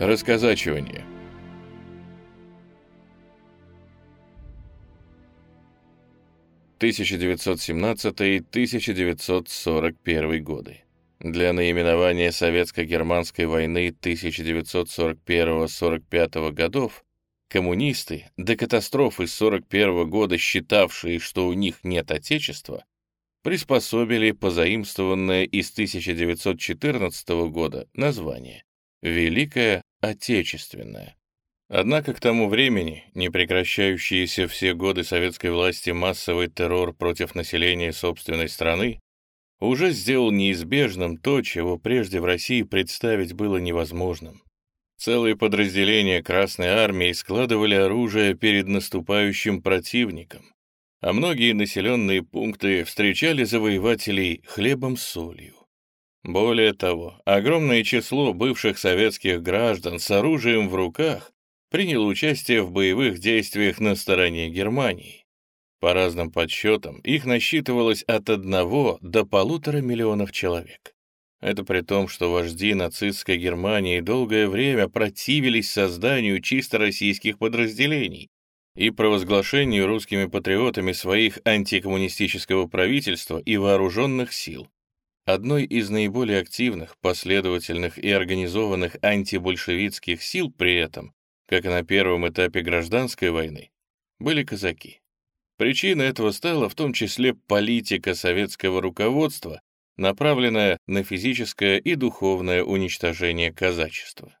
Расказачивание. (1917-1941 годы). Для наименования Советско-германской войны 1941-45 годов коммунисты, до катастрофы 41 года считавшие, что у них нет отечества, приспособили позаимствованное из 1914 года название «Великое Отечественное». Однако к тому времени непрекращающийся все годы советской власти массовый террор против населения собственной страны уже сделал неизбежным то, чего прежде в России представить было невозможным. Целые подразделения Красной Армии складывали оружие перед наступающим противником, а многие населенные пункты встречали завоевателей хлебом с солью. Более того, огромное число бывших советских граждан с оружием в руках приняло участие в боевых действиях на стороне Германии. По разным подсчетам, их насчитывалось от одного до полутора миллионов человек. Это при том, что вожди нацистской Германии долгое время противились созданию чисто российских подразделений и провозглашению русскими патриотами своих антикоммунистического правительства и вооруженных сил. Одной из наиболее активных, последовательных и организованных антибольшевистских сил при этом, как и на первом этапе гражданской войны, были казаки. Причиной этого стала в том числе политика советского руководства, направленная на физическое и духовное уничтожение казачества.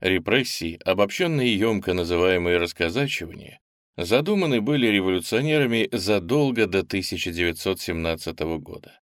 Репрессии, обобщенные и емко называемые расказачивания, задуманы были революционерами задолго до 1917 года.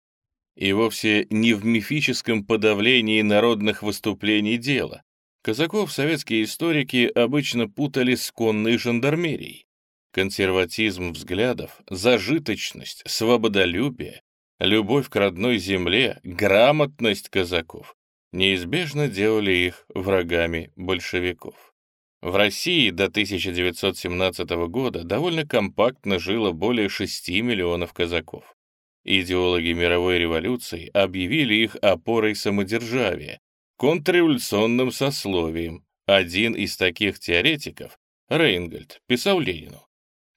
И вовсе не в мифическом подавлении народных выступлений дела. Казаков советские историки обычно путали с конной жандармерией. Консерватизм взглядов, зажиточность, свободолюбие любовь к родной земле, грамотность казаков неизбежно делали их врагами большевиков. В России до 1917 года довольно компактно жило более 6 миллионов казаков. Идеологи мировой революции объявили их опорой самодержавия, контрреволюционным сословием. Один из таких теоретиков, Рейнгольд, писал Ленину,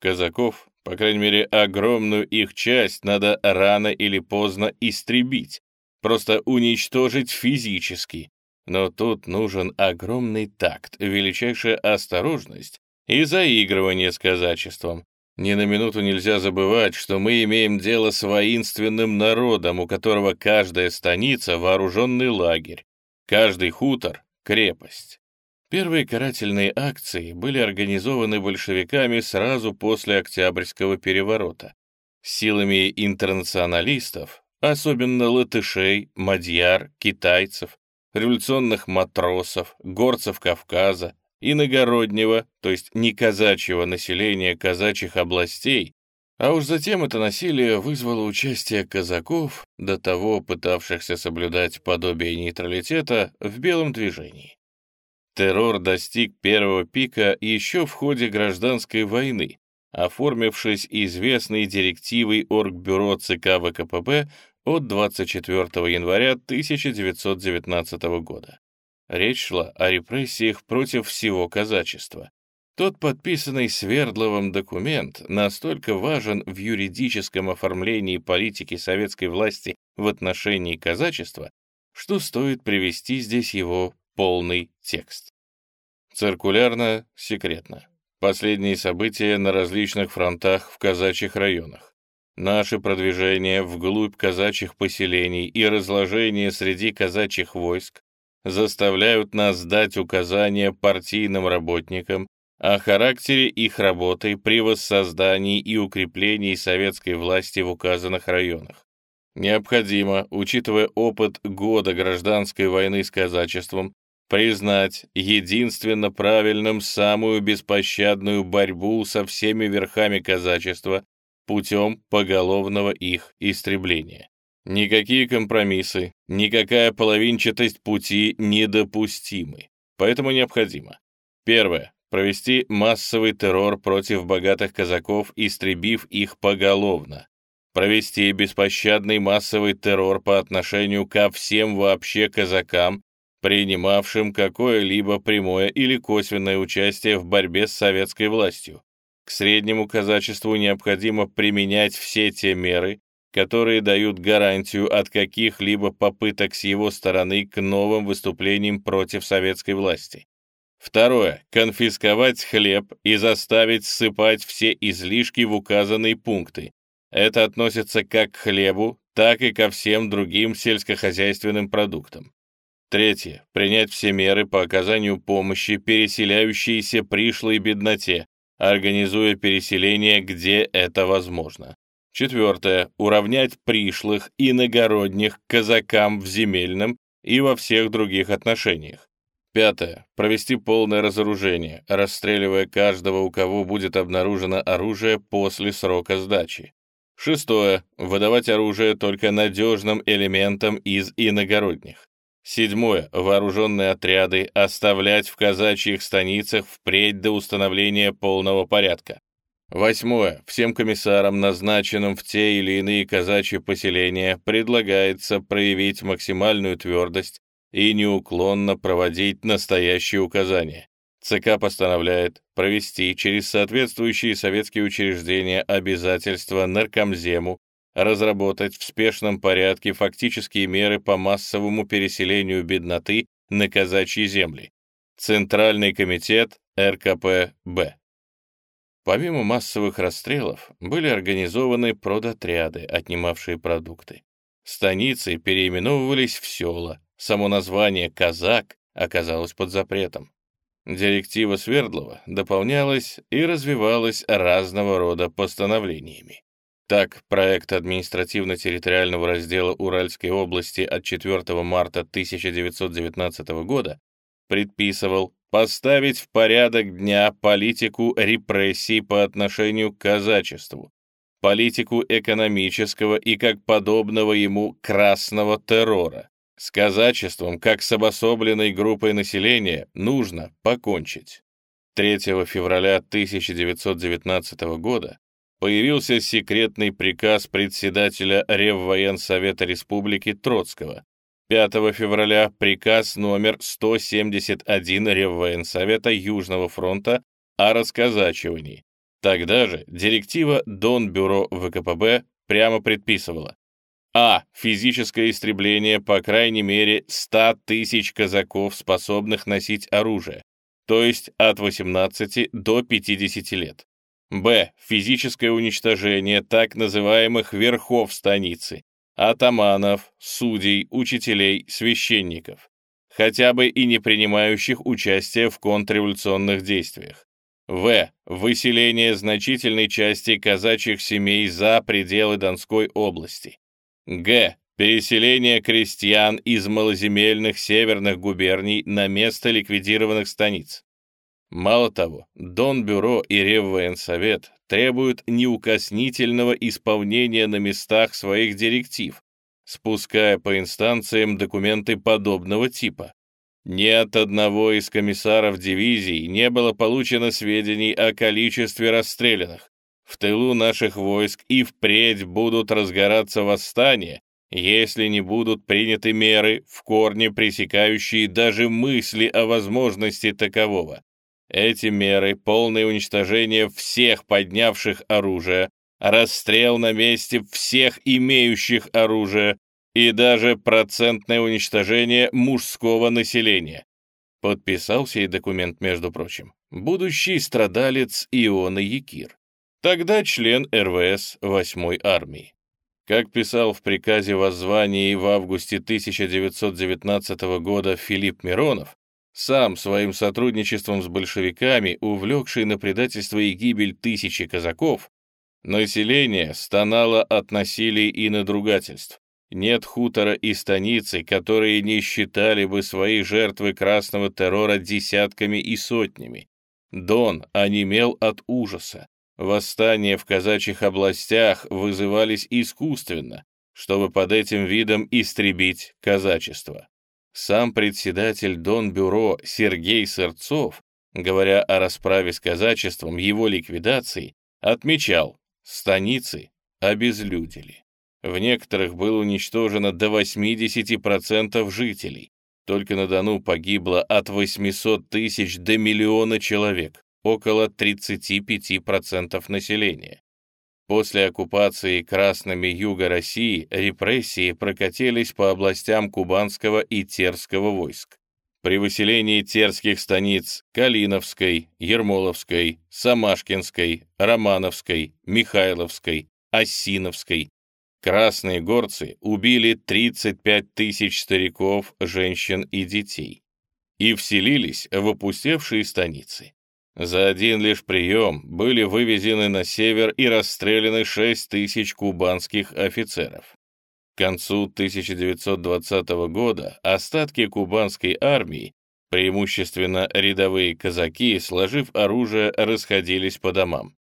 «Казаков по крайней мере, огромную их часть надо рано или поздно истребить, просто уничтожить физически. Но тут нужен огромный такт, величайшая осторожность и заигрывание с казачеством. Ни на минуту нельзя забывать, что мы имеем дело с воинственным народом, у которого каждая станица — вооруженный лагерь, каждый хутор — крепость. Первые карательные акции были организованы большевиками сразу после Октябрьского переворота. Силами интернационалистов, особенно латышей, мадьяр, китайцев, революционных матросов, горцев Кавказа, иногороднего, то есть не казачьего населения казачьих областей, а уж затем это насилие вызвало участие казаков, до того пытавшихся соблюдать подобие нейтралитета, в белом движении. Террор достиг первого пика еще в ходе гражданской войны, оформившись известной директивой Оргбюро ЦК ВКПБ от 24 января 1919 года. Речь шла о репрессиях против всего казачества. Тот подписанный Свердловым документ настолько важен в юридическом оформлении политики советской власти в отношении казачества, что стоит привести здесь его полный текст. Циркулярно, секретно. Последние события на различных фронтах в казачьих районах. Наше продвижение вглубь казачьих поселений и разложение среди казачьих войск заставляют нас дать указания партийным работникам о характере их работы при воссоздании и укреплении советской власти в указанных районах. Необходимо, учитывая опыт года гражданской войны с казачеством, признать единственно правильным самую беспощадную борьбу со всеми верхами казачества путем поголовного их истребления. Никакие компромиссы, никакая половинчатость пути недопустимы. Поэтому необходимо. Первое. Провести массовый террор против богатых казаков, истребив их поголовно. Провести беспощадный массовый террор по отношению ко всем вообще казакам, принимавшим какое-либо прямое или косвенное участие в борьбе с советской властью. К среднему казачеству необходимо применять все те меры, которые дают гарантию от каких-либо попыток с его стороны к новым выступлениям против советской власти. Второе. Конфисковать хлеб и заставить ссыпать все излишки в указанные пункты. Это относится как к хлебу, так и ко всем другим сельскохозяйственным продуктам. Третье. Принять все меры по оказанию помощи переселяющейся пришлой бедноте, организуя переселение, где это возможно. Четвертое. Уравнять пришлых иногородних казакам в земельном и во всех других отношениях. Пятое. Провести полное разоружение, расстреливая каждого, у кого будет обнаружено оружие после срока сдачи. Шестое. Выдавать оружие только надежным элементам из иногородних. Седьмое. Вооруженные отряды оставлять в казачьих станицах впредь до установления полного порядка. Восьмое. Всем комиссарам, назначенным в те или иные казачьи поселения, предлагается проявить максимальную твердость и неуклонно проводить настоящие указания. ЦК постановляет провести через соответствующие советские учреждения обязательства Наркомзему разработать в спешном порядке фактические меры по массовому переселению бедноты на казачьи земли. Центральный комитет РКП-Б. Помимо массовых расстрелов, были организованы продотряды, отнимавшие продукты. Станицы переименовывались в села, Само название «казак» оказалось под запретом. Директива Свердлова дополнялась и развивалась разного рода постановлениями. Так, проект административно-территориального раздела Уральской области от 4 марта 1919 года предписывал поставить в порядок дня политику репрессий по отношению к казачеству, политику экономического и, как подобного ему, красного террора, с казачеством, как с обособленной группой населения, нужно покончить. 3 февраля 1919 года появился секретный приказ председателя Реввоенсовета Республики Троцкого. 5 февраля приказ номер 171 Реввоенсовета Южного фронта о расказачивании. Тогда же директива Донбюро ВКПБ прямо предписывала а. Физическое истребление по крайней мере 100 тысяч казаков, способных носить оружие, то есть от 18 до 50 лет. Б. Физическое уничтожение так называемых верхов станицы, атаманов, судей, учителей, священников, хотя бы и не принимающих участие в контрреволюционных действиях. В. Выселение значительной части казачьих семей за пределы Донской области. Г. Переселение крестьян из малоземельных северных губерний на место ликвидированных станиц. Мало того, Донбюро и Реввоенсовет требуют неукоснительного исполнения на местах своих директив, спуская по инстанциям документы подобного типа. Ни от одного из комиссаров дивизий не было получено сведений о количестве расстрелянных, в тылу наших войск и впредь будут разгораться восстания, если не будут приняты меры, в корне пресекающие даже мысли о возможности такового. Эти меры — полное уничтожение всех поднявших оружие, расстрел на месте всех имеющих оружие и даже процентное уничтожение мужского населения. Подписал сей документ, между прочим, будущий страдалец Иона Якир тогда член РВС 8-й армии. Как писал в приказе воззвании в августе 1919 года Филипп Миронов, сам своим сотрудничеством с большевиками, увлекший на предательство и гибель тысячи казаков, население стонало от насилия и надругательств. Нет хутора и станицы, которые не считали бы свои жертвы красного террора десятками и сотнями. Дон онемел от ужаса. Восстания в казачьих областях вызывались искусственно, чтобы под этим видом истребить казачество. Сам председатель Донбюро Сергей Сырцов, говоря о расправе с казачеством, его ликвидации, отмечал, станицы обезлюдили. В некоторых было уничтожено до 80% жителей. Только на Дону погибло от 800 тысяч до миллиона человек, около 35% населения. После оккупации красными юга России репрессии прокатились по областям Кубанского и Терского войск. При выселении терских станиц Калиновской, Ермоловской, Самашкинской, Романовской, Михайловской, Осиновской красные горцы убили 35 тысяч стариков, женщин и детей и вселились в опустевшие станицы. За один лишь прием были вывезены на север и расстреляны 6 тысяч кубанских офицеров. К концу 1920 года остатки кубанской армии, преимущественно рядовые казаки, сложив оружие, расходились по домам.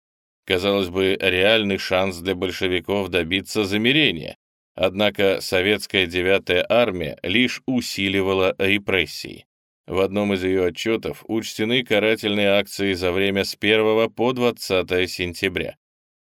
Казалось бы, реальный шанс для большевиков добиться замирения, однако советская девятая армия лишь усиливала репрессии. В одном из ее отчетов учтены карательные акции за время с 1 по 20 сентября.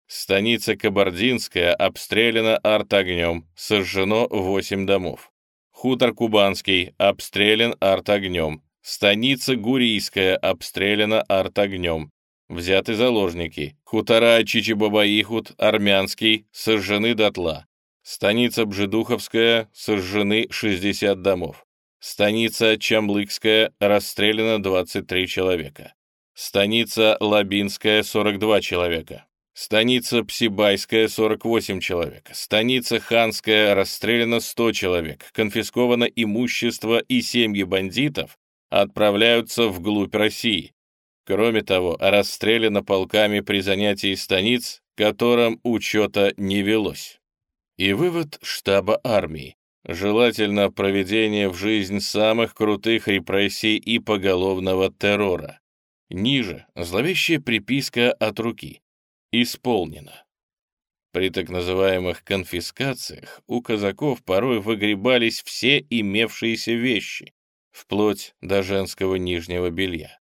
Станица Кабардинская обстреляна артогнем, сожжено 8 домов. Хутор Кубанский обстрелян артогнем. Станица Гурийская обстреляна артогнем. Взяты заложники. Хутора Чичибабаихут, Армянский, сожжены дотла. Станица Бжедуховская, сожжены 60 домов. Станица Чамлыкская, расстреляно 23 человека. Станица Лабинская, 42 человека. Станица Псибайская, 48 человек. Станица Ханская, расстреляно 100 человек. Конфисковано имущество и семьи бандитов отправляются вглубь России. Кроме того, расстреляно полками при занятии станиц, которым учета не велось. И вывод штаба армии. Желательно проведение в жизнь самых крутых репрессий и поголовного террора. Ниже зловещая приписка от руки исполнено. При так называемых конфискациях у казаков порой выгребались все имевшиеся вещи, вплоть до женского нижнего белья.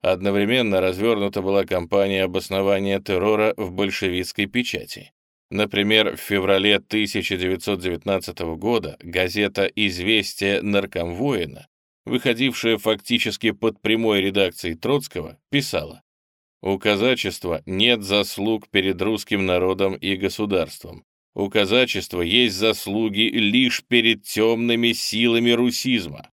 Одновременно развернута была кампания обоснования террора в большевистской печати. Например, в феврале 1919 года газета «Известия наркомвоина», выходившая фактически под прямой редакцией Троцкого, писала у казачества нет заслуг перед русским народом и государством. У казачества есть заслуги лишь перед темными силами русизма.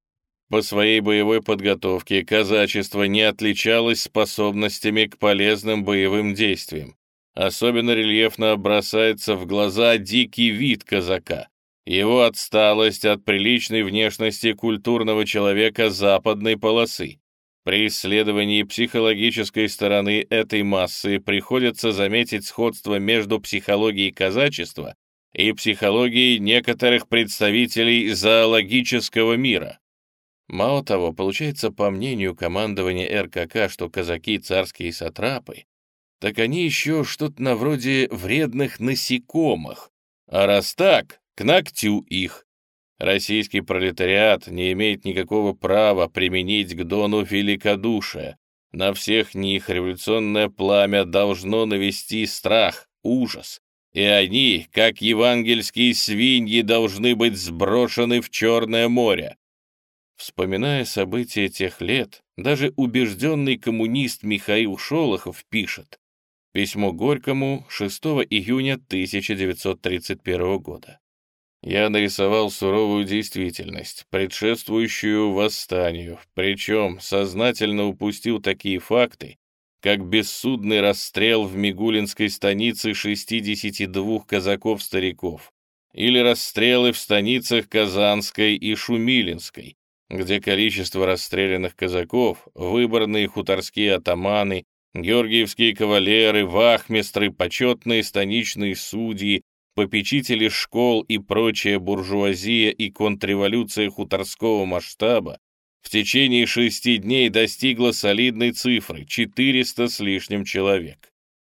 По своей боевой подготовке казачество не отличалось способностями к полезным боевым действиям. Особенно рельефно бросается в глаза дикий вид казака, его отсталость от приличной внешности культурного человека западной полосы. При исследовании психологической стороны этой массы приходится заметить сходство между психологией казачества и психологией некоторых представителей зоологического мира. Мало того, получается, по мнению командования РКК, что казаки царские сатрапы, так они еще что-то на вроде вредных насекомых, а раз так, к ногтю их. Российский пролетариат не имеет никакого права применить к Дону великодушие. На всех них революционное пламя должно навести страх, ужас, и они, как евангельские свиньи, должны быть сброшены в Черное море. Вспоминая события тех лет, даже убежденный коммунист Михаил Шолохов пишет письмо Горькому 6 июня 1931 года. Я нарисовал суровую действительность, предшествующую восстанию, причем сознательно упустил такие факты, как бессудный расстрел в Мигулинской станице 62 казаков-стариков или расстрелы в станицах Казанской и Шумилинской, где количество расстрелянных казаков, выборные хуторские атаманы, георгиевские кавалеры, вахмистры, почетные станичные судьи, попечители школ и прочая буржуазия и контрреволюция хуторского масштаба в течение шести дней достигла солидной цифры — 400 с лишним человек.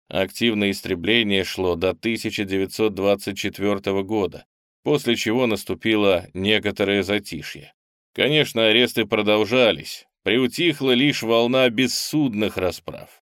Активное истребление шло до 1924 года, после чего наступило некоторое затишье. Конечно, аресты продолжались, приутихла лишь волна бессудных расправ.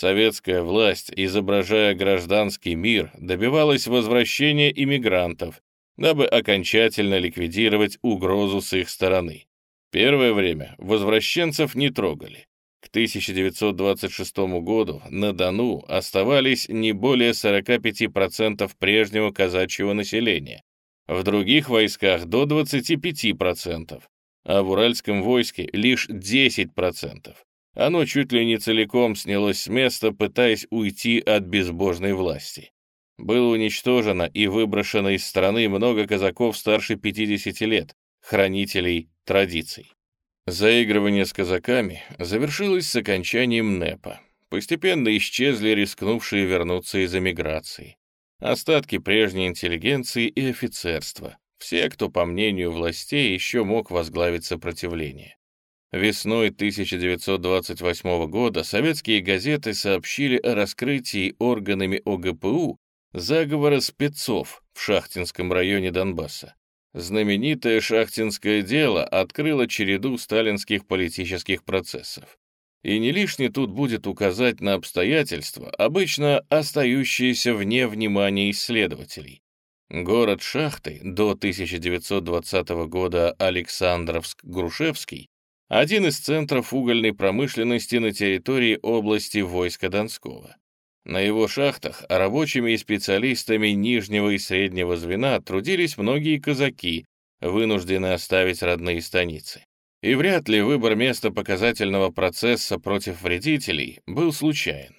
Советская власть, изображая гражданский мир, добивалась возвращения иммигрантов, дабы окончательно ликвидировать угрозу с их стороны. Первое время возвращенцев не трогали. К 1926 году на Дону оставались не более 45% прежнего казачьего населения, в других войсках до 25%, а в Уральском войске лишь 10%. Оно чуть ли не целиком снялось с места, пытаясь уйти от безбожной власти. Было уничтожено и выброшено из страны много казаков старше 50 лет, хранителей традиций. Заигрывание с казаками завершилось с окончанием НЭПа. Постепенно исчезли рискнувшие вернуться из эмиграции. Остатки прежней интеллигенции и офицерства. Все, кто, по мнению властей, еще мог возглавить сопротивление. Весной 1928 года советские газеты сообщили о раскрытии органами ОГПУ заговора спецов в Шахтинском районе Донбасса. Знаменитое шахтинское дело открыло череду сталинских политических процессов. И не лишне тут будет указать на обстоятельства, обычно остающиеся вне внимания исследователей. Город Шахты до 1920 года Александровск-Грушевский один из центров угольной промышленности на территории области войска Донского. На его шахтах рабочими и специалистами нижнего и среднего звена трудились многие казаки, вынуждены оставить родные станицы. И вряд ли выбор места показательного процесса против вредителей был случайен.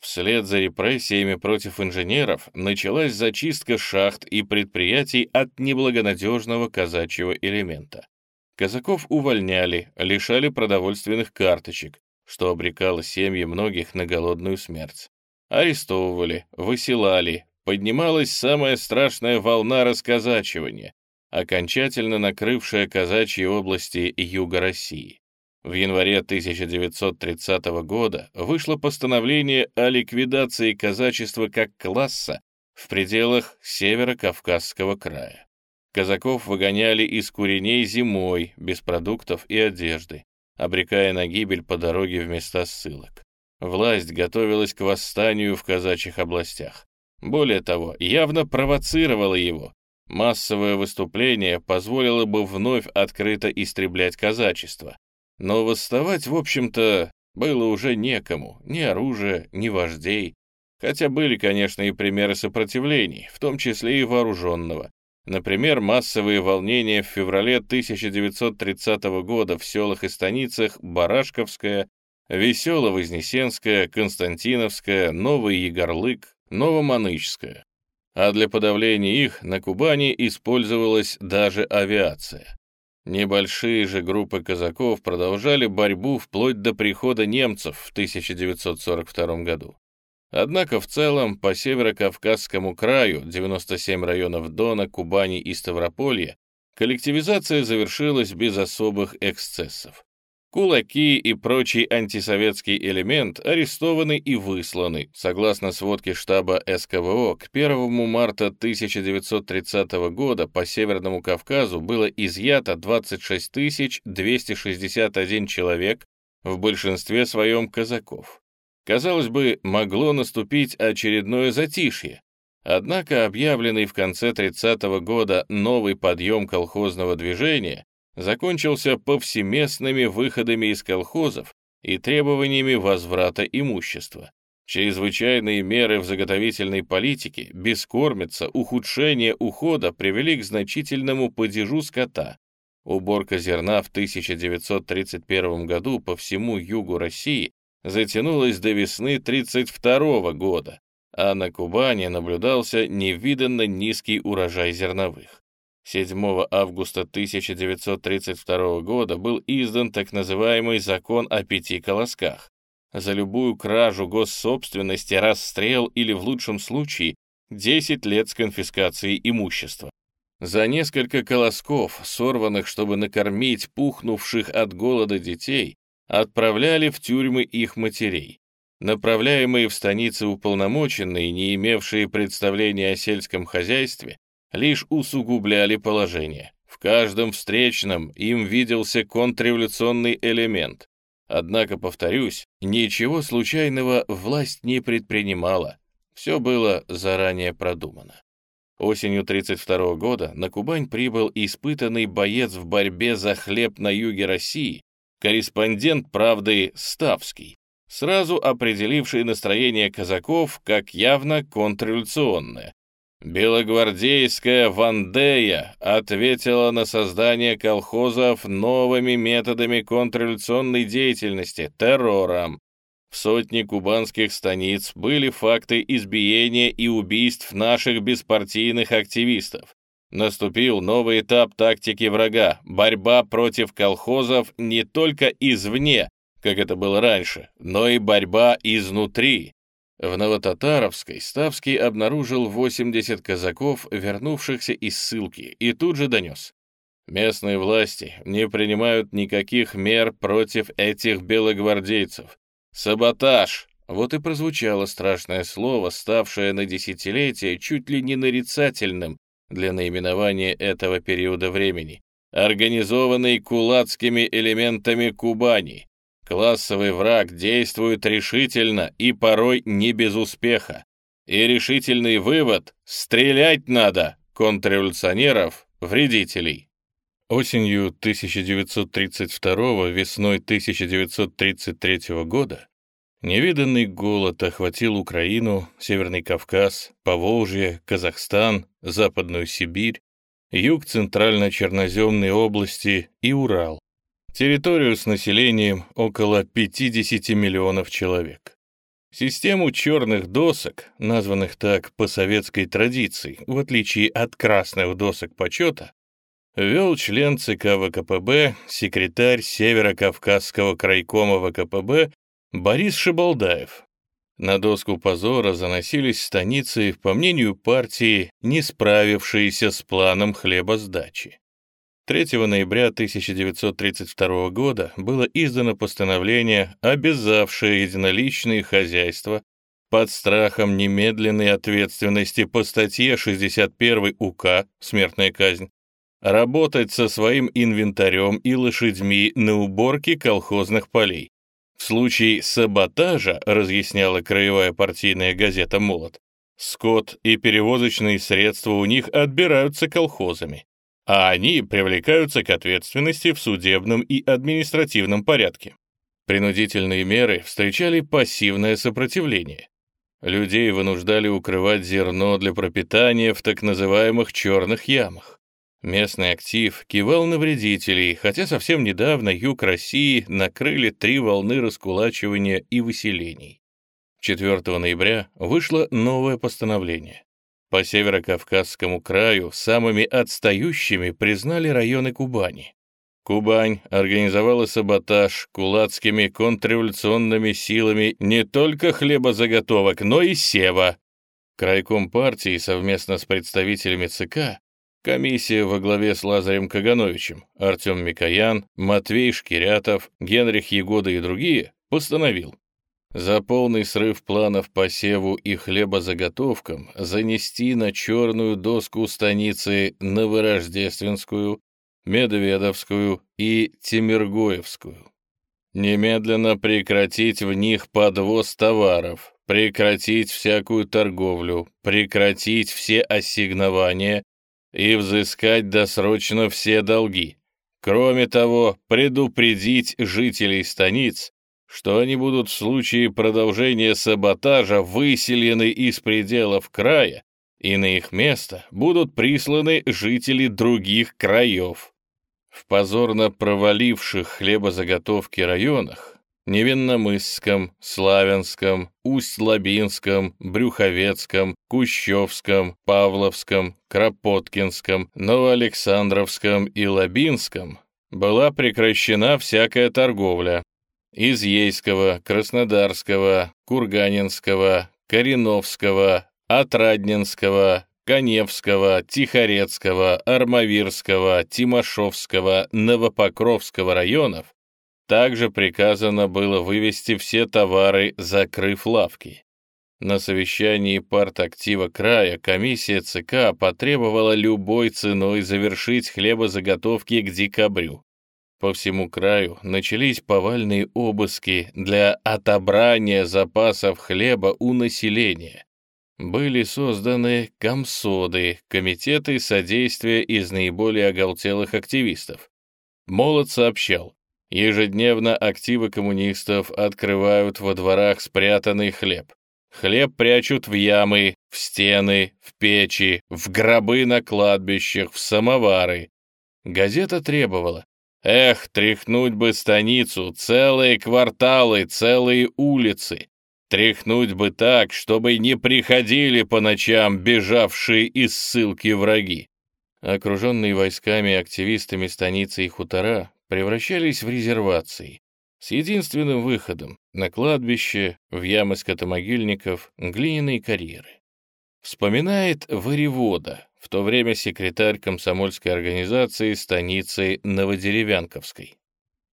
Вслед за репрессиями против инженеров началась зачистка шахт и предприятий от неблагонадежного казачьего элемента. Казаков увольняли, лишали продовольственных карточек, что обрекало семьи многих на голодную смерть арестовывали, выселали, поднималась самая страшная волна расказачивания, окончательно накрывшая казачьи области юга России. В январе 1930 года вышло постановление о ликвидации казачества как класса в пределах Северо-Кавказского края. Казаков выгоняли из куреней зимой, без продуктов и одежды, обрекая на гибель по дороге в места ссылок. Власть готовилась к восстанию в казачьих областях. Более того, явно провоцировала его. Массовое выступление позволило бы вновь открыто истреблять казачество. Но восставать, в общем-то, было уже некому, ни оружия, ни вождей. Хотя были, конечно, и примеры сопротивлений, в том числе и вооруженного. Например, массовые волнения в феврале 1930 года в селах и станицах Барашковская, Весело-Вознесенская, Константиновская, Новый Егорлык, Новоманычская. А для подавления их на Кубани использовалась даже авиация. Небольшие же группы казаков продолжали борьбу вплоть до прихода немцев в 1942 году. Однако в целом по Северо-Кавказскому краю, 97 районов Дона, Кубани и Ставрополья, коллективизация завершилась без особых эксцессов. Кулаки и прочий антисоветский элемент арестованы и высланы. Согласно сводке штаба СКВО, к 1 марта 1930 года по Северному Кавказу было изъято 26 261 человек, в большинстве своем казаков. Казалось бы, могло наступить очередное затишье. Однако объявленный в конце 30 -го года новый подъем колхозного движения закончился повсеместными выходами из колхозов и требованиями возврата имущества. Чрезвычайные меры в заготовительной политике, бескормица, ухудшение ухода привели к значительному падежу скота. Уборка зерна в 1931 году по всему югу России затянулась до весны 1932 года, а на Кубани наблюдался невиданно низкий урожай зерновых. 7 августа 1932 года был издан так называемый «Закон о пяти колосках». За любую кражу госсобственности, расстрел или, в лучшем случае, 10 лет с конфискацией имущества. За несколько колосков, сорванных, чтобы накормить пухнувших от голода детей, отправляли в тюрьмы их матерей. Направляемые в станицы уполномоченные, не имевшие представления о сельском хозяйстве, лишь усугубляли положение. В каждом встречном им виделся контрреволюционный элемент. Однако, повторюсь, ничего случайного власть не предпринимала. Все было заранее продумано. Осенью 1932 года на Кубань прибыл испытанный боец в борьбе за хлеб на юге России, корреспондент «Правды» Ставский, сразу определивший настроение казаков как явно контрреволюционное. Белогвардейская Вандея ответила на создание колхозов новыми методами контрреволюционной деятельности, террором. В сотне кубанских станиц были факты избиения и убийств наших беспартийных активистов. Наступил новый этап тактики врага – борьба против колхозов не только извне, как это было раньше, но и борьба изнутри. В Новотатаровской Ставский обнаружил 80 казаков, вернувшихся из ссылки, и тут же донес. Местные власти не принимают никаких мер против этих белогвардейцев. Саботаж! Вот и прозвучало страшное слово, ставшее на десятилетие чуть ли не нарицательным для наименования этого периода времени, организованный кулацкими элементами Кубани. Классовый враг действует решительно и порой не без успеха. И решительный вывод — стрелять надо контрреволюционеров, вредителей. Осенью 1932 весной 1933 года невиданный голод охватил Украину, Северный Кавказ, Поволжье, Казахстан, Западную Сибирь, юг Центрально-Черноземной области и Урал территорию с населением около 50 миллионов человек. Систему черных досок, названных так по советской традиции, в отличие от красных досок почета, вел член ЦК ВКПБ, секретарь Северо-Кавказского крайкома ВКПБ Борис Шибалдаев. На доску позора заносились станицы, по мнению партии, не справившиеся с планом хлебосдачи. 3 ноября 1932 года было издано постановление, обязавшее единоличные хозяйства под страхом немедленной ответственности по статье 61 УК «Смертная казнь» работать со своим инвентарем и лошадьми на уборке колхозных полей. В случае саботажа, разъясняла краевая партийная газета «Молот», скот и перевозочные средства у них отбираются колхозами а они привлекаются к ответственности в судебном и административном порядке. Принудительные меры встречали пассивное сопротивление. Людей вынуждали укрывать зерно для пропитания в так называемых черных ямах. Местный актив кивал на вредителей, хотя совсем недавно юг России накрыли три волны раскулачивания и выселений. 4 ноября вышло новое постановление. По Северо-Кавказскому краю самыми отстающими признали районы Кубани. Кубань организовала саботаж кулацкими контрреволюционными силами не только хлебозаготовок, но и сева. Крайком партии совместно с представителями ЦК Комиссия во главе с Лазарем Кагановичем, Артем Микоян, Матвей Шкирятов, Генрих Егода и другие постановил за полный срыв планов по севу и хлебозаготовкам занести на черную доску станицы Новорождественскую, Медведовскую и Темиргоевскую. Немедленно прекратить в них подвоз товаров, прекратить всякую торговлю, прекратить все ассигнования и взыскать досрочно все долги. Кроме того, предупредить жителей станиц что они будут в случае продолжения саботажа выселены из пределов края, и на их место будут присланы жители других краев. В позорно проваливших хлебозаготовки районах Невинномысском, Славянском, Усть-Лабинском, Брюховецком, Кущевском, Павловском, Кропоткинском, Новоалександровском и Лабинском была прекращена всякая торговля, из Ейского, Краснодарского, Курганинского, Кореновского, Отрадненского, Коневского, Тихорецкого, Армавирского, Тимошовского, Новопокровского районов также приказано было вывести все товары, закрыв лавки. На совещании партактива края комиссия ЦК потребовала любой ценой завершить хлебозаготовки к декабрю. По всему краю начались повальные обыски для отобрания запасов хлеба у населения. были созданы комсоды, комитеты содействия из наиболее оголтелых активистов. Молот сообщал, ежедневно активы коммунистов открывают во дворах спрятанный хлеб. Хлеб прячут в ямы, в стены, в печи, в гробы на кладбищах, в самовары. Газета требовала. Эх, тряхнуть бы станицу, целые кварталы, целые улицы. Тряхнуть бы так, чтобы не приходили по ночам бежавшие из ссылки враги. Окруженные войсками и активистами станицы и хутора превращались в резервации, с единственным выходом — на кладбище, в ямы скотомогильников, глиняные карьеры. Вспоминает Варевода, в то время секретарь комсомольской организации станицы Новодеревянковской.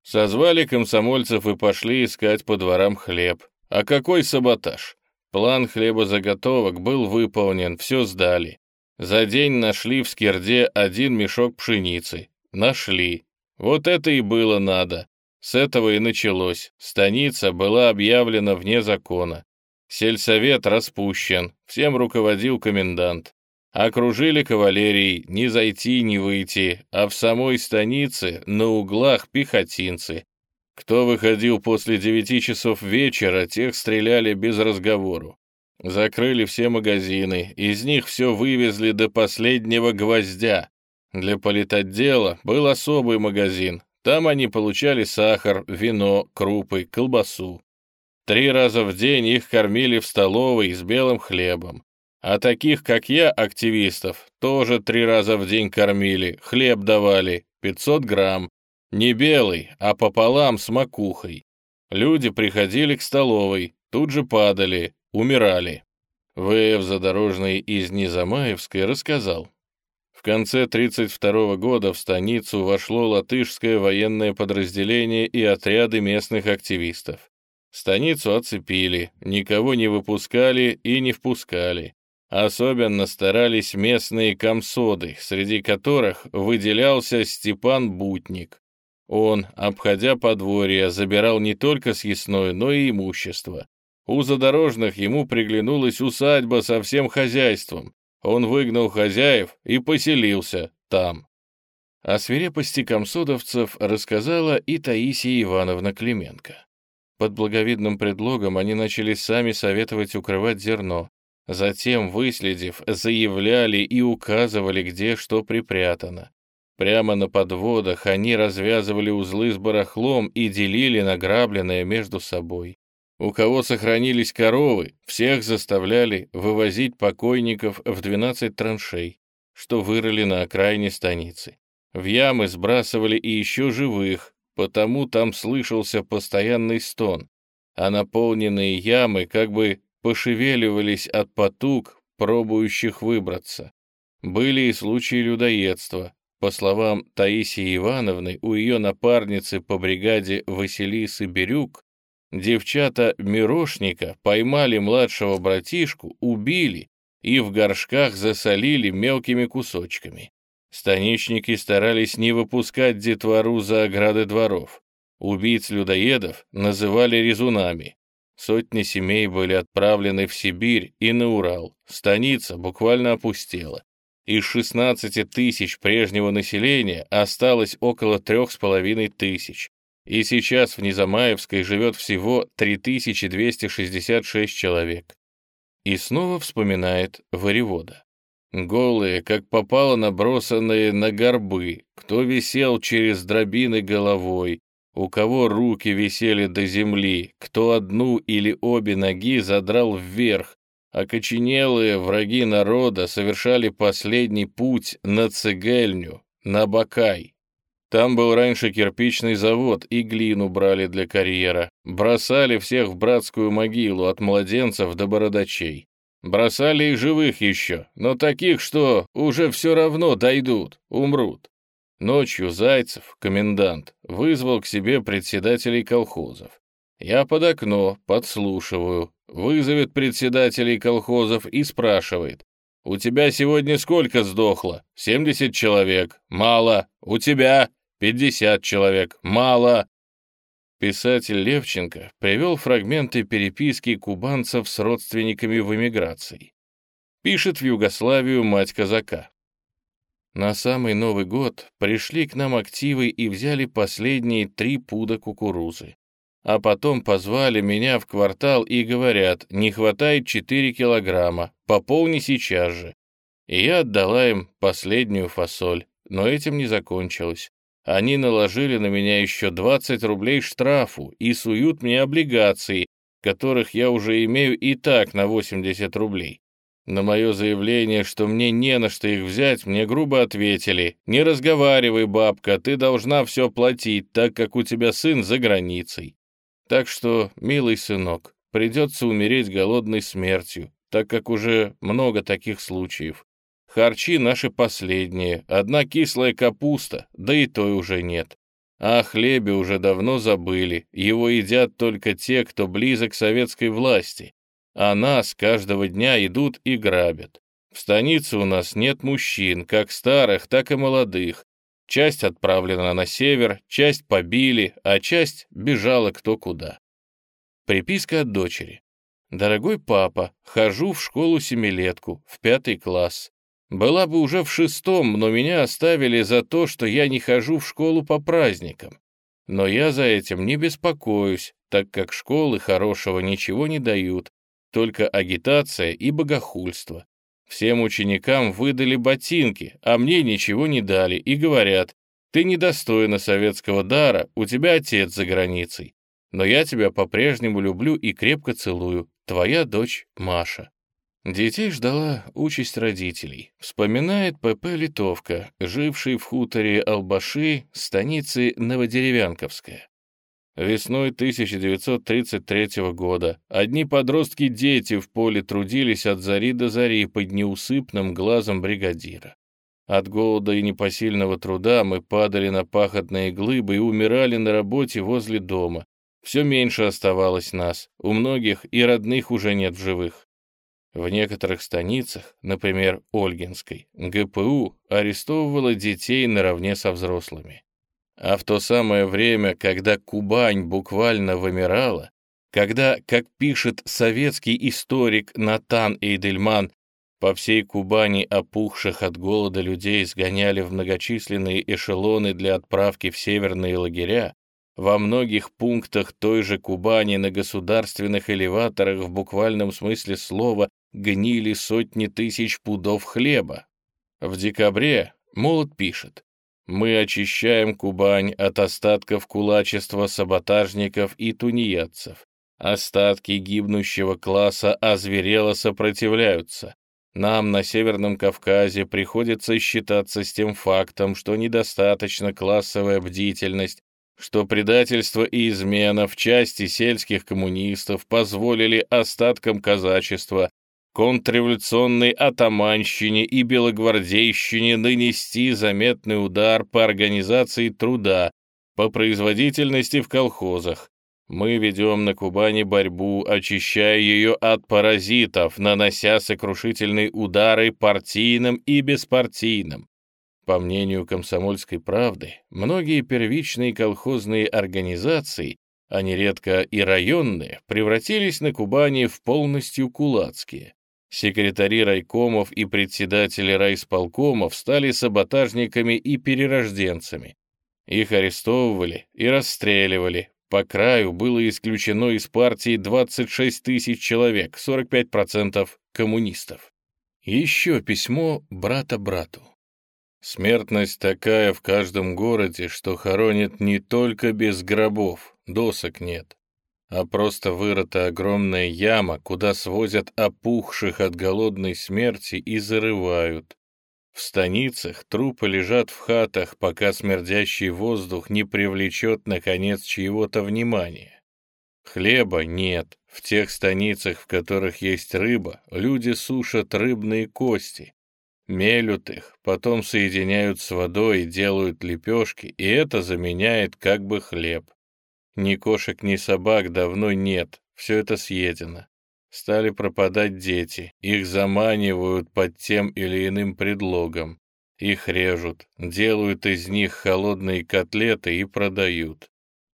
Созвали комсомольцев и пошли искать по дворам хлеб, а какой саботаж? План хлебозаготовок был выполнен, все сдали. За день нашли в Скирде один мешок пшеницы. Нашли. Вот это и было надо. С этого и началось. Станица была объявлена вне закона. Сельсовет распущен, всем руководил комендант. Окружили кавалерией, не зайти, не выйти, а в самой станице на углах пехотинцы. Кто выходил после девяти часов вечера, тех стреляли без разговору. Закрыли все магазины, из них все вывезли до последнего гвоздя. Для политотдела был особый магазин. Там они получали сахар, вино, крупы, колбасу. Три раза в день их кормили в столовой с белым хлебом. А таких, как я, активистов, тоже три раза в день кормили, хлеб давали, 500 грамм, не белый, а пополам с макухой. Люди приходили к столовой, тут же падали, умирали. В.Ф. Задорожный из Низамаевской рассказал. В конце 1932 года в станицу вошло латышское военное подразделение и отряды местных активистов. Станицу оцепили, никого не выпускали и не впускали. Особенно старались местные комсоды, среди которых выделялся Степан Бутник. Он, обходя подворье, забирал не только съестное, но и имущество. У задорожных ему приглянулась усадьба со всем хозяйством. Он выгнал хозяев и поселился там. О свирепости комсодовцев рассказала и Таисия Ивановна Клименко. Под благовидным предлогом они начали сами советовать укрывать зерно. Затем, выследив, заявляли и указывали, где что припрятано. Прямо на подводах они развязывали узлы с барахлом и делили награбленное между собой. У кого сохранились коровы, всех заставляли вывозить покойников в 12 траншей, что вырыли на окраине станицы. В ямы сбрасывали и еще живых, потому там слышался постоянный стон, а наполненные ямы как бы пошевеливались от потуг, пробующих выбраться. Были и случаи людоедства, по словам Таисии Ивановны, у ее напарницы по бригаде Василисы Бирюк, девчата Мирошника поймали младшего братишку, убили и в горшках засолили мелкими кусочками. Станичники старались не выпускать детвору за ограды дворов. Убийц-людоедов называли резунами. Сотни семей были отправлены в Сибирь и на Урал. Станица буквально опустела. Из 16 тысяч прежнего населения осталось около трех с половиной тысяч, и сейчас в Низамаевской живет всего 3266 человек. И снова вспоминает Варевода. Голые, как попало набросанные на горбы, кто висел через дробины головой, у кого руки висели до земли, кто одну или обе ноги задрал вверх, Окоченелые враги народа совершали последний путь на Цегельню, на Бакай. Там был раньше кирпичный завод, и глину брали для карьера. Бросали всех в братскую могилу, от младенцев до бородачей. Бросали и живых еще, но таких, что уже все равно дойдут, умрут. Ночью Зайцев, комендант, вызвал к себе председателей колхозов. Я под окно, подслушиваю, Вызовет председателей колхозов и спрашивает. «У тебя сегодня сколько сдохло? 70 человек. Мало. У тебя 50 человек. Мало». Писатель Левченко привел фрагменты переписки кубанцев с родственниками в эмиграции. Пишет в Югославию мать казака. На самый Новый год пришли к нам активы и взяли последние три пуда кукурузы. А потом позвали меня в квартал и говорят, не хватает 4 килограмма, пополни сейчас же. И я отдала им последнюю фасоль, но этим не закончилось. Они наложили на меня еще 20 рублей штрафу и суют мне облигации, которых я уже имею и так на 80 рублей. На мое заявление, что мне не на что их взять, мне грубо ответили, «Не разговаривай, бабка, ты должна все платить, так как у тебя сын за границей». Так что, милый сынок, придется умереть голодной смертью, так как уже много таких случаев. Харчи наши последние, одна кислая капуста, да и той уже нет. А о хлебе уже давно забыли, его едят только те, кто близок к советской власти, а нас каждого дня идут и грабят. В станице у нас нет мужчин, как старых, так и молодых. Часть отправлена на север, часть побили, а часть бежала кто куда. Приписка от дочери. «Дорогой папа, хожу в школу-семилетку, в пятый класс. Была бы уже в шестом, но меня оставили за то, что я не хожу в школу по праздникам. Но я за этим не беспокоюсь, так как школы хорошего ничего не дают, только агитация и богохульство. Всем ученикам выдали ботинки, а мне ничего не дали и говорят, ты недостойна советского дара, у тебя отец за границей. Но я тебя по-прежнему люблю и крепко целую. Твоя дочь Маша. Детей ждала участь родителей. Вспоминает П.П. Литовка, живший в хуторе Албаши, станицы Новодеревянковская. Весной 1933 года одни подростки-дети в поле трудились от зари до зари под неусыпным глазом бригадира. От голода и непосильного труда мы падали на пахотные глыбы и умирали на работе возле дома. Все меньше оставалось нас, у многих и родных уже нет в живых. В некоторых станицах, например, Ольгинской, ГПУ арестовывала детей наравне со взрослыми. А в то самое время, когда Кубань буквально вымирала, когда, как пишет советский историк Натан Эйдельман, по всей Кубани опухших от голода людей сгоняли в многочисленные эшелоны для отправки в северные лагеря, во многих пунктах той же Кубани на государственных элеваторах в буквальном смысле слова гнили сотни тысяч пудов хлеба. В декабре Молот пишет, мы очищаем Кубань от остатков кулачества саботажников и тунеядцев. Остатки гибнущего класса озверело сопротивляются. Нам на Северном Кавказе приходится считаться с тем фактом, что недостаточно классовая бдительность, что предательство и измена в части сельских коммунистов позволили остаткам казачества контрреволюционной атаманщине и белогвардейщине нанести заметный удар по организации труда, по производительности в колхозах. Мы ведем на Кубани борьбу, очищая ее от паразитов, нанося сокрушительные удары партийным и беспартийным. По мнению комсомольской правды, многие первичные колхозные организации, а нередко и районные, превратились на Кубани в полностью кулацкие. Секретари райкомов и председатели райсполкомов стали саботажниками и перерожденцами. Их арестовывали и расстреливали. По краю было исключено из партии 26 тысяч человек, 45% коммунистов. Еще письмо брата брату. Смертность такая в каждом городе, что хоронят не только без гробов, досок нет а просто вырыта огромная яма, куда свозят опухших от голодной смерти и зарывают. В станицах трупы лежат в хатах, пока смердящий воздух не привлечет, наконец, чьего-то внимания. Хлеба нет. В тех станицах, в которых есть рыба, люди сушат рыбные кости, мелют их, потом соединяют с водой и делают лепешки, и это заменяет как бы хлеб. Ни кошек, ни собак давно нет, все это съедено. Стали пропадать дети, их заманивают под тем или иным предлогом. Их режут, делают из них холодные котлеты и продают.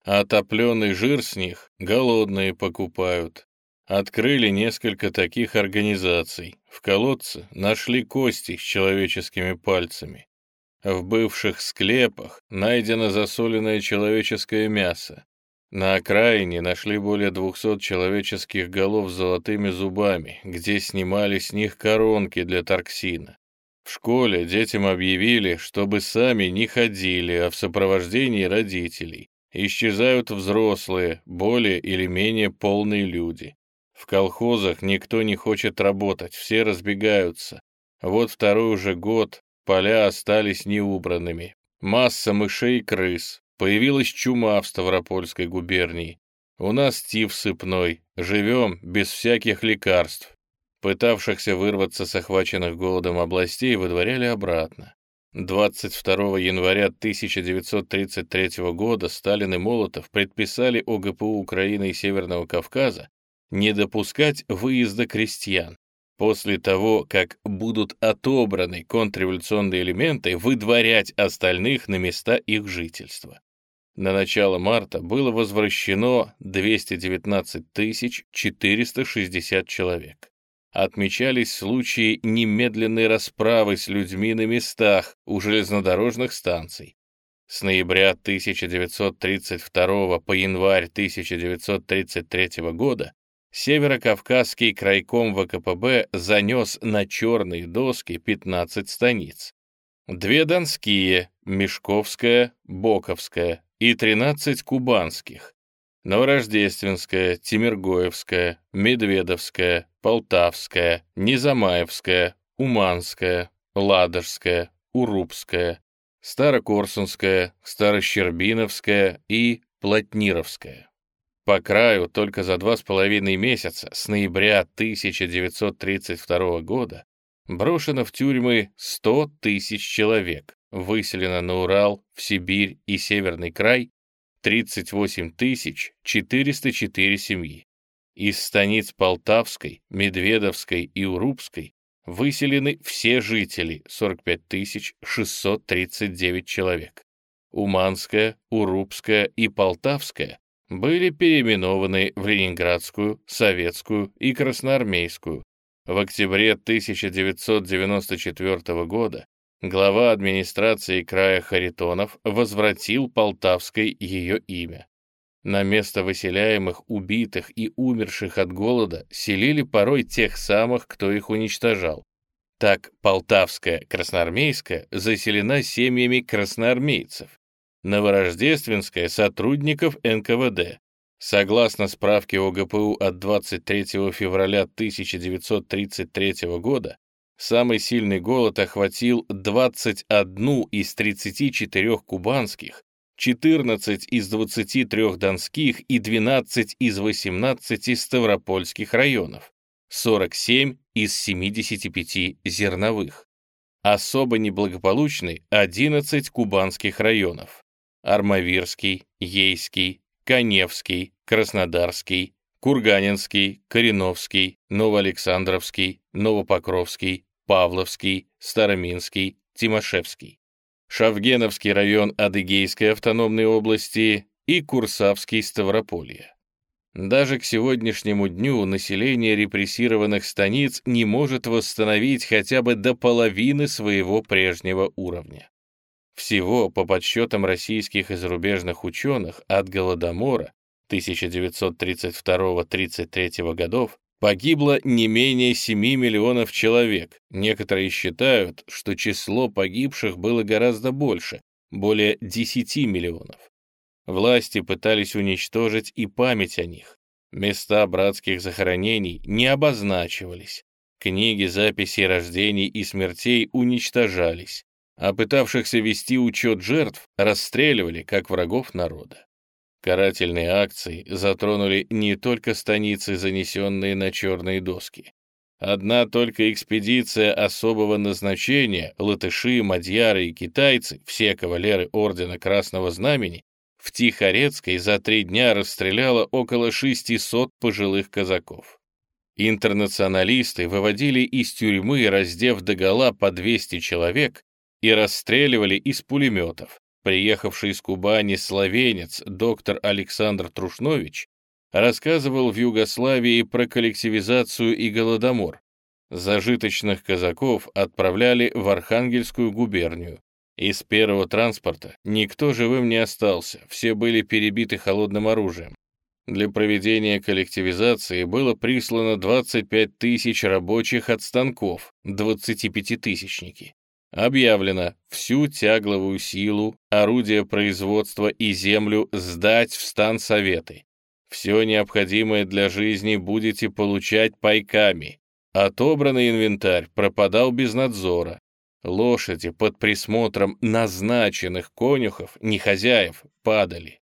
А топленый жир с них голодные покупают. Открыли несколько таких организаций. В колодце нашли кости с человеческими пальцами. В бывших склепах найдено засоленное человеческое мясо. На окраине нашли более 200 человеческих голов с золотыми зубами, где снимали с них коронки для торксина. В школе детям объявили, чтобы сами не ходили, а в сопровождении родителей. Исчезают взрослые, более или менее полные люди. В колхозах никто не хочет работать, все разбегаются. Вот второй уже год поля остались неубранными. Масса мышей и крыс. Появилась чума в Ставропольской губернии. У нас тиф сыпной. Живем без всяких лекарств. Пытавшихся вырваться с охваченных голодом областей выдворяли обратно. 22 января 1933 года Сталин и Молотов предписали ОГПУ Украины и Северного Кавказа не допускать выезда крестьян. После того, как будут отобраны контрреволюционные элементы, выдворять остальных на места их жительства. На начало марта было возвращено 219 460 человек. Отмечались случаи немедленной расправы с людьми на местах у железнодорожных станций. С ноября 1932 по январь 1933 года Северокавказский крайком ВКПБ занес на черные доски 15 станиц. Две донские, Мешковская, Боковская и 13 кубанских, Новорождественская, Тимиргоевская, Медведовская, Полтавская, Незамаевская, Уманская, Ладожская, Урупская, Старокорсунская, Старощербиновская и Плотнировская. По краю только за два с половиной месяца, с ноября 1932 года, брошено в тюрьмы 100 тысяч человек, выселено на Урал, в Сибирь и Северный край 38 тысяч 404 семьи. Из станиц Полтавской, Медведовской и Урупской выселены все жители 45 тысяч 639 человек. Уманская, Урупская и Полтавская были переименованы в Ленинградскую, Советскую и Красноармейскую. В октябре 1994 года глава администрации края Харитонов возвратил Полтавской ее имя. На место выселяемых, убитых и умерших от голода селили порой тех самых, кто их уничтожал. Так Полтавская, Красноармейская заселена семьями красноармейцев, Новорождественская сотрудников НКВД. Согласно справке ОГПУ от 23 февраля 1933 года, самый сильный голод охватил 21 из 34 кубанских, 14 из 23 донских и 12 из 18 ставропольских районов, 47 из 75 зерновых. Особо неблагополучны 11 кубанских районов. Армавирский, Ейский, Коневский, Краснодарский, Курганинский, Кореновский, Новоалександровский, Новопокровский, Павловский, Староминский, Тимошевский, Шавгеновский район Адыгейской автономной области и Курсавский Ставрополье. Даже к сегодняшнему дню население репрессированных станиц не может восстановить хотя бы до половины своего прежнего уровня. Всего, по подсчетам российских и зарубежных ученых, от Голодомора 1932-33 годов погибло не менее 7 миллионов человек. Некоторые считают, что число погибших было гораздо больше, более 10 миллионов. Власти пытались уничтожить и память о них. Места братских захоронений не обозначивались. Книги записей рождений и смертей уничтожались а пытавшихся вести учет жертв расстреливали как врагов народа. Карательные акции затронули не только станицы, занесенные на черные доски. Одна только экспедиция особого назначения, латыши, мадьяры и китайцы, все кавалеры Ордена Красного Знамени, в Тихорецкой за три дня расстреляла около 600 пожилых казаков. Интернационалисты выводили из тюрьмы, раздев догола по 200 человек, и расстреливали из пулеметов. Приехавший из Кубани словенец доктор Александр Трушнович рассказывал в Югославии про коллективизацию и голодомор. Зажиточных казаков отправляли в Архангельскую губернию. Из первого транспорта никто живым не остался, все были перебиты холодным оружием. Для проведения коллективизации было прислано 25 тысяч рабочих от станков, 25-тысячники. Объявлено всю тягловую силу, орудия производства и землю сдать в стан советы. Все необходимое для жизни будете получать пайками. Отобранный инвентарь пропадал без надзора. Лошади под присмотром назначенных конюхов, не хозяев, падали.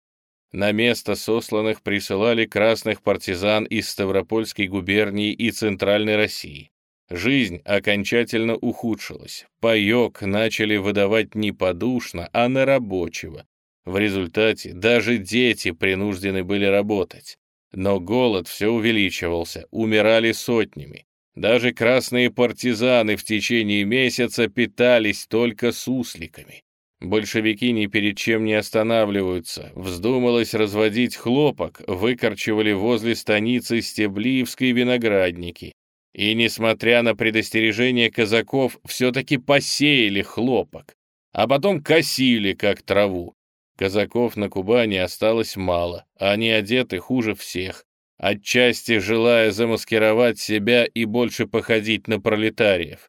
На место сосланных присылали красных партизан из Ставропольской губернии и Центральной России. Жизнь окончательно ухудшилась. Паёк начали выдавать не подушно, а на рабочего. В результате даже дети принуждены были работать. Но голод все увеличивался, умирали сотнями. Даже красные партизаны в течение месяца питались только сусликами. Большевики ни перед чем не останавливаются. Вздумалось разводить хлопок, выкорчевали возле станицы Стеблиевской виноградники. И, несмотря на предостережение казаков, все-таки посеяли хлопок, а потом косили, как траву. Казаков на Кубани осталось мало, они одеты хуже всех, отчасти желая замаскировать себя и больше походить на пролетариев.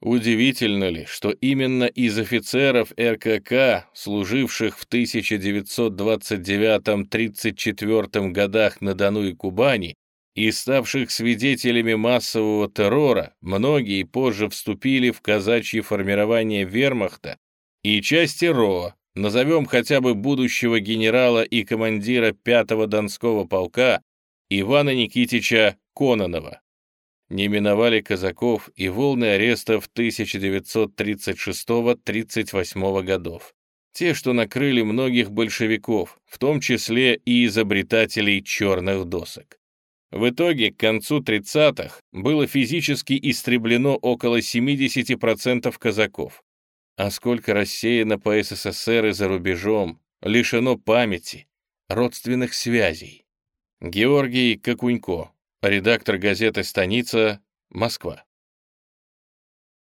Удивительно ли, что именно из офицеров РКК, служивших в 1929-34 годах на Дону и Кубани, и ставших свидетелями массового террора, многие позже вступили в казачье формирование вермахта и части РОА, назовем хотя бы будущего генерала и командира 5-го Донского полка Ивана Никитича Кононова не миновали казаков и волны арестов 1936-38 годов. Те, что накрыли многих большевиков, в том числе и изобретателей черных досок. В итоге к концу 30-х было физически истреблено около 70% казаков. А сколько рассеяно по СССР и за рубежом, лишено памяти, родственных связей. Георгий Кокунько, редактор газеты «Станица», Москва.